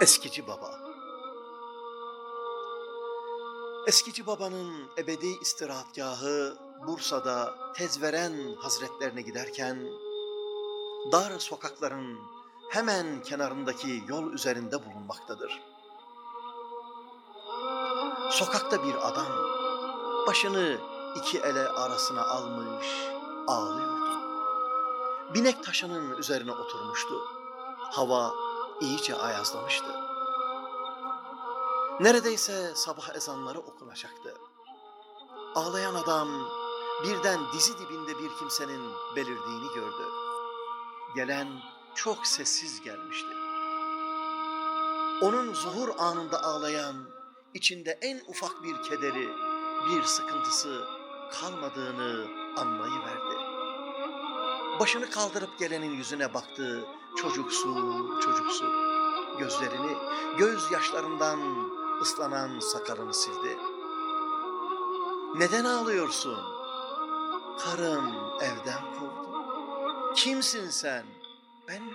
Eskici Baba Eskici Baba'nın ebedi istirahatgahı Bursa'da Tezveren Hazretlerine giderken dar sokakların hemen kenarındaki yol üzerinde bulunmaktadır. Sokakta bir adam başını iki ele arasına almış ağlıyordu. Binek taşının üzerine oturmuştu. Hava iyice ayazlamıştı. Neredeyse sabah ezanları okunacaktı. Ağlayan adam birden dizi dibinde bir kimsenin belirdiğini gördü. Gelen çok sessiz gelmişti. Onun zuhur anında ağlayan, içinde en ufak bir kederi, bir sıkıntısı kalmadığını anlayıverdi. Başını kaldırıp gelenin yüzüne baktı, çocuksu, çocuksu. Gözlerini gözyaşlarından ıslanan sakalını sildi. Neden ağlıyorsun? Karım evden kovdu. Kimsin sen? Ben mi?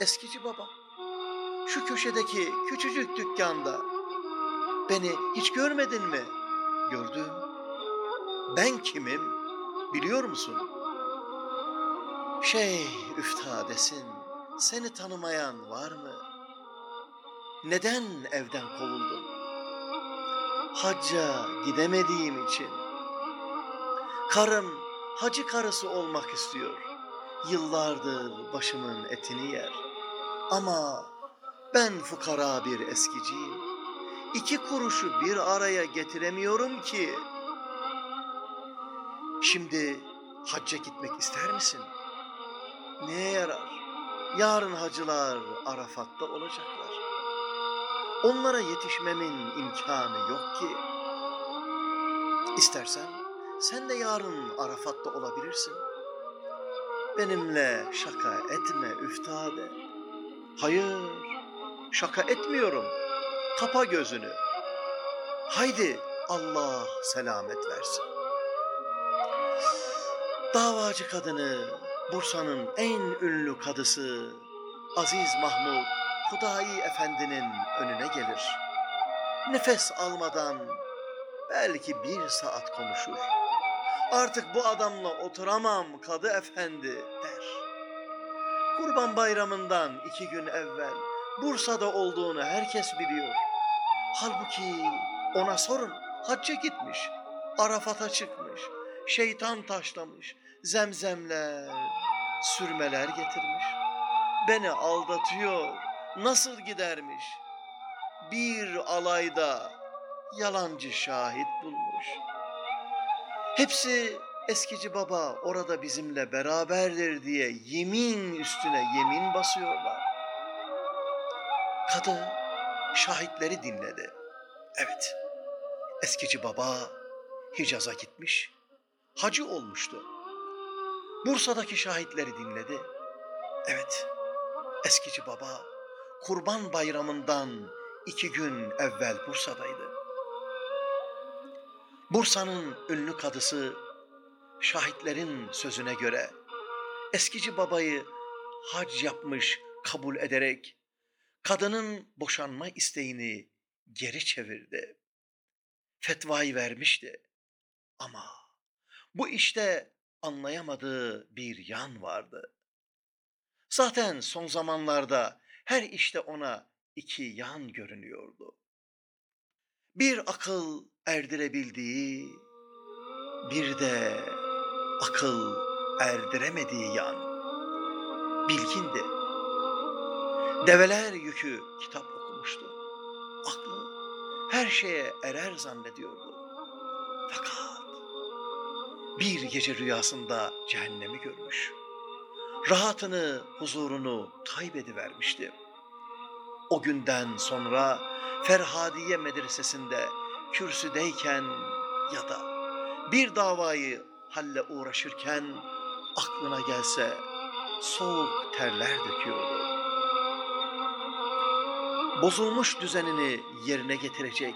Eskici baba. Şu köşedeki küçücük dükkanda. Beni hiç görmedin mi? Gördüm. Ben kimim? Biliyor musun? Şey üftadesin. Seni tanımayan var mı? Neden evden kovuldun? Hacca gidemediğim için. Karım hacı karısı olmak istiyor. Yıllardır başımın etini yer. Ama ben fukara bir eskiciyim. İki kuruşu bir araya getiremiyorum ki. Şimdi hacca gitmek ister misin? Neye yarar? Yarın hacılar Arafat'ta olacaklar. Onlara yetişmemin imkanı yok ki. İstersen sen de yarın Arafat'ta olabilirsin. Benimle şaka etme üftade. Hayır, şaka etmiyorum. Kapa gözünü. Haydi Allah selamet versin. Davacı kadını, Bursa'nın en ünlü kadısı Aziz Mahmud Hudayi Efendi'nin önüne gelir. Nefes almadan belki bir saat konuşur. Artık bu adamla oturamam kadı efendi der. Kurban bayramından iki gün evvel Bursa'da olduğunu herkes biliyor. Halbuki ona sorun hacca gitmiş, Arafat'a çıkmış, şeytan taşlamış, zemzemler, sürmeler getirmiş. Beni aldatıyor, nasıl gidermiş? Bir alayda yalancı şahit bulmuş. Hepsi eskici baba orada bizimle beraberdir diye yemin üstüne yemin basıyorlar. Kadı şahitleri dinledi. Evet, eskici baba Hicaz'a gitmiş, hacı olmuştu. Bursa'daki şahitleri dinledi. Evet, eskici baba Kurban Bayramı'ndan iki gün evvel Bursa'daydı. Bursa'nın ünlü kadısı şahitlerin sözüne göre eskici babayı hac yapmış kabul ederek kadının boşanma isteğini geri çevirdi. Fetvayı vermişti. Ama bu işte anlayamadığı bir yan vardı. Zaten son zamanlarda her işte ona iki yan görünüyordu. Bir akıl erdirebildiği, bir de akıl erdiremediği yan. Bilgindi. Develer yükü kitap okumuştu. Aklı her şeye erer zannediyordu. Fakat bir gece rüyasında cehennemi görmüş. Rahatını, huzurunu kaybedivermişti. O günden sonra Ferhadiye medresesinde kürsüdeyken ya da bir davayı halle uğraşırken aklına gelse soğuk terler döküyordu. Bozulmuş düzenini yerine getirecek,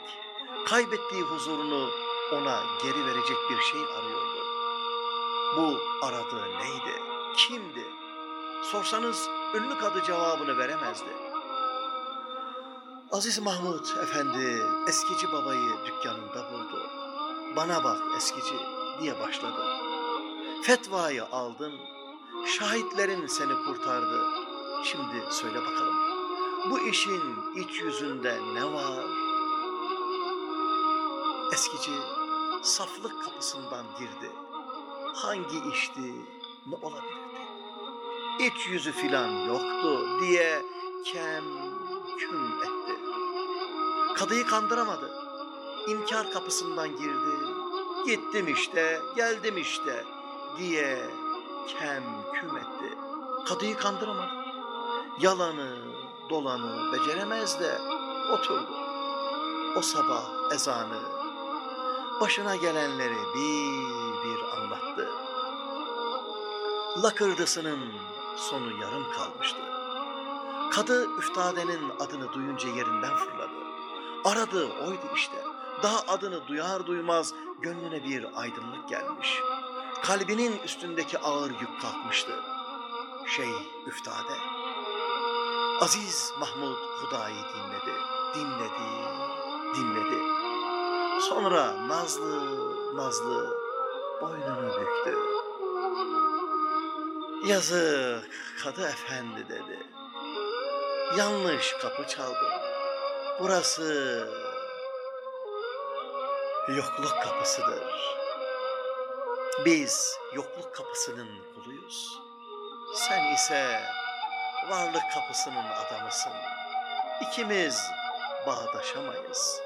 kaybettiği huzurunu ona geri verecek bir şey arıyordu. Bu aradığı neydi? Kimdi? Sorsanız ünlü kadı cevabını veremezdi. Aziz Mahmud Efendi eskici babayı dükkanında buldu. Bana bak eskici diye başladı. Fetvayı aldın, şahitlerin seni kurtardı. Şimdi söyle bakalım, bu işin iç yüzünde ne var? Eskici saflık kapısından girdi. Hangi işti, ne olabilirdi? İç yüzü filan yoktu diye kem küm etti. Kadıyı kandıramadı. İnkar kapısından girdi. Gittim işte, geldim işte diye kem küm etti. Kadıyı kandıramadı. Yalanı, dolanı beceremez de oturdu. O sabah ezanı başına gelenleri bir. Lakırdısının sonu yarım kalmıştı. Kadı üftadenin adını duyunca yerinden fırladı. Aradığı oydu işte. Daha adını duyar duymaz gönlüne bir aydınlık gelmiş. Kalbinin üstündeki ağır yük kalkmıştı. Şey üftade. Aziz Mahmud Huda'yı dinledi, dinledi, dinledi. Sonra nazlı nazlı boynunu büktü. Yazık kadı efendi dedi. Yanlış kapı çaldım. Burası yokluk kapısıdır. Biz yokluk kapısının kuluyuz. Sen ise varlık kapısının adamısın. İkimiz bağdaşamayız.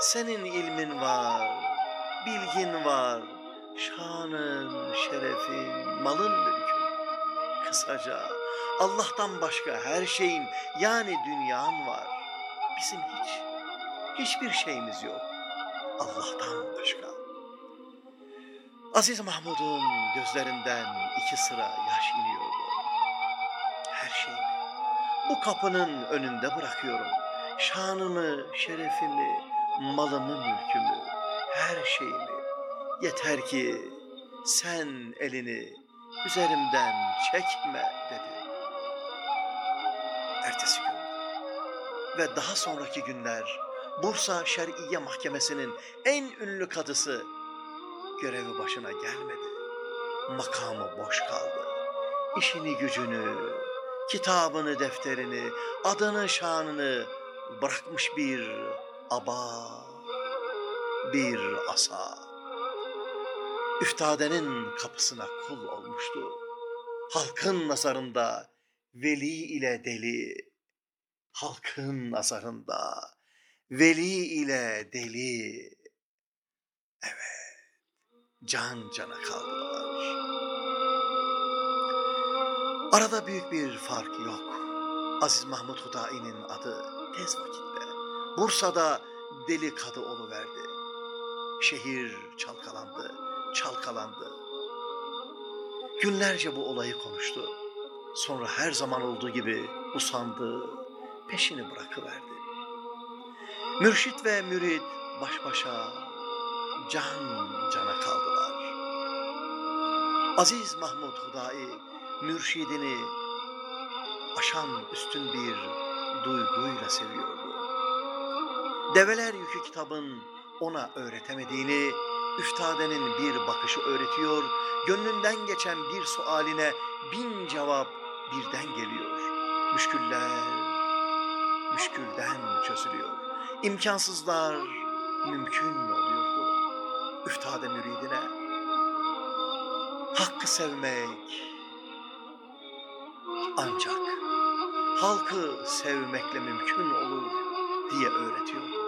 Senin ilmin var, bilgin var, şanın, şerefin, malın, mülkün. Kısaca Allah'tan başka her şeyin yani dünyan var. Bizim hiç, hiçbir şeyimiz yok. Allah'tan başka. Aziz Mahmud'un gözlerinden iki sıra yaş iniyordu. Her şeyimi bu kapının önünde bırakıyorum. Şanımı, şerefimi, malımı, mülkümü, her şeyimi. Yeter ki sen elini üzerimden çekme dedi. Ertesi gün ve daha sonraki günler Bursa Şer'iye Mahkemesi'nin en ünlü kadısı görevi başına gelmedi. Makamı boş kaldı. İşini gücünü, kitabını, defterini, adını, şanını bırakmış bir aba, bir asa. Üftadenin kapısına kul olmuştu. Halkın nazarında veli ile deli, halkın nazarında veli ile deli. Evet, can cana kaldılar. Arada büyük bir fark yok. Aziz Mahmud Hudai'nin adı tez vakitte Bursa'da deli kadı verdi. Şehir çalkalandı, çalkalandı. Günlerce bu olayı konuştu. Sonra her zaman olduğu gibi usandı, peşini bırakıverdi. Mürşit ve mürit baş başa can cana kaldılar. Aziz Mahmud Hudai mürşidini aşan üstün bir duyguyla seviyordu. Develer Yükü kitabın ona öğretemediğini üftadenin bir bakışı öğretiyor, gönlünden geçen bir sualine bin cevap birden geliyor. Müşküller müşkülden çözülüyor. İmkansızlar mümkün oluyordu. Üftade müridine hakkı sevmek ancak halkı sevmekle mümkün olur diye öğretiyordu.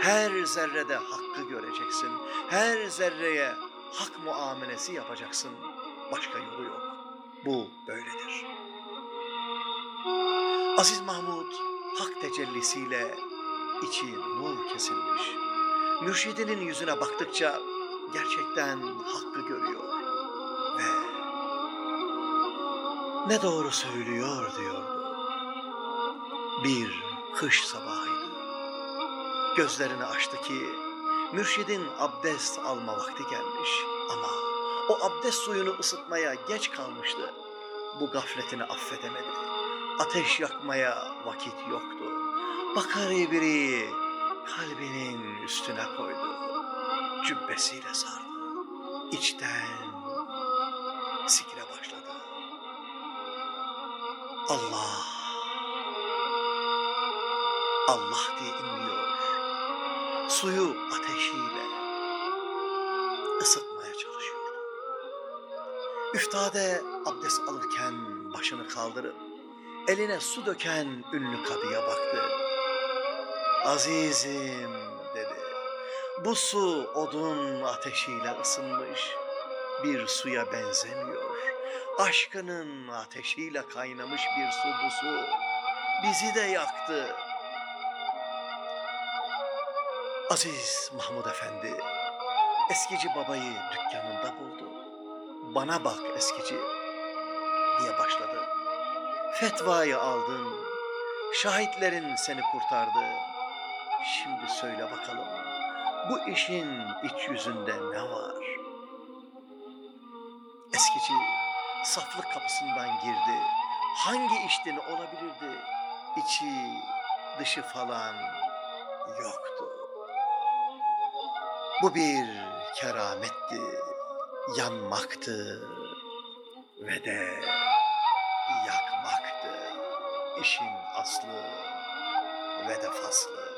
Her zerrede hakkı göreceksin. Her zerreye hak muamelesi yapacaksın. Başka yolu yok. Bu böyledir. Aziz Mahmud hak tecellisiyle içi nur kesilmiş. Mürşidinin yüzüne baktıkça gerçekten hakkı görüyor ve ne doğru söylüyor diyordu. Bir kış sabahıydı. Gözlerini açtı ki mürşidin abdest alma vakti gelmiş ama o abdest suyunu ısıtmaya geç kalmıştı. Bu gafletini affedemedi. Ateş yakmaya vakit yoktu. Bakarı biri kalbinin üstüne koydu. Cübbesiyle sardı. İçten sikire başladı. Allah, Allah diye inliyor. Suyu ateşiyle ısıtmaya çalışıyordu. Üftade abdest alırken başını kaldırıp eline su döken ünlü kadıya baktı. Azizim dedi. Bu su odun ateşiyle ısınmış bir suya benzemiyor. Aşkının ateşiyle kaynamış bir su bu su. Bizi de yaktı. Aziz Mahmud Efendi eskici babayı dükkanında buldu. Bana bak eskici diye başladı. Fetvayı aldın. Şahitlerin seni kurtardı. Şimdi söyle bakalım. Bu işin iç yüzünde ne var? Eskici saflık kapısından girdi. Hangi işten olabilirdi? İçi, dışı falan yoktu. Bu bir kerametti, yanmaktı ve de yakmaktı. İşin aslı ve de faslı.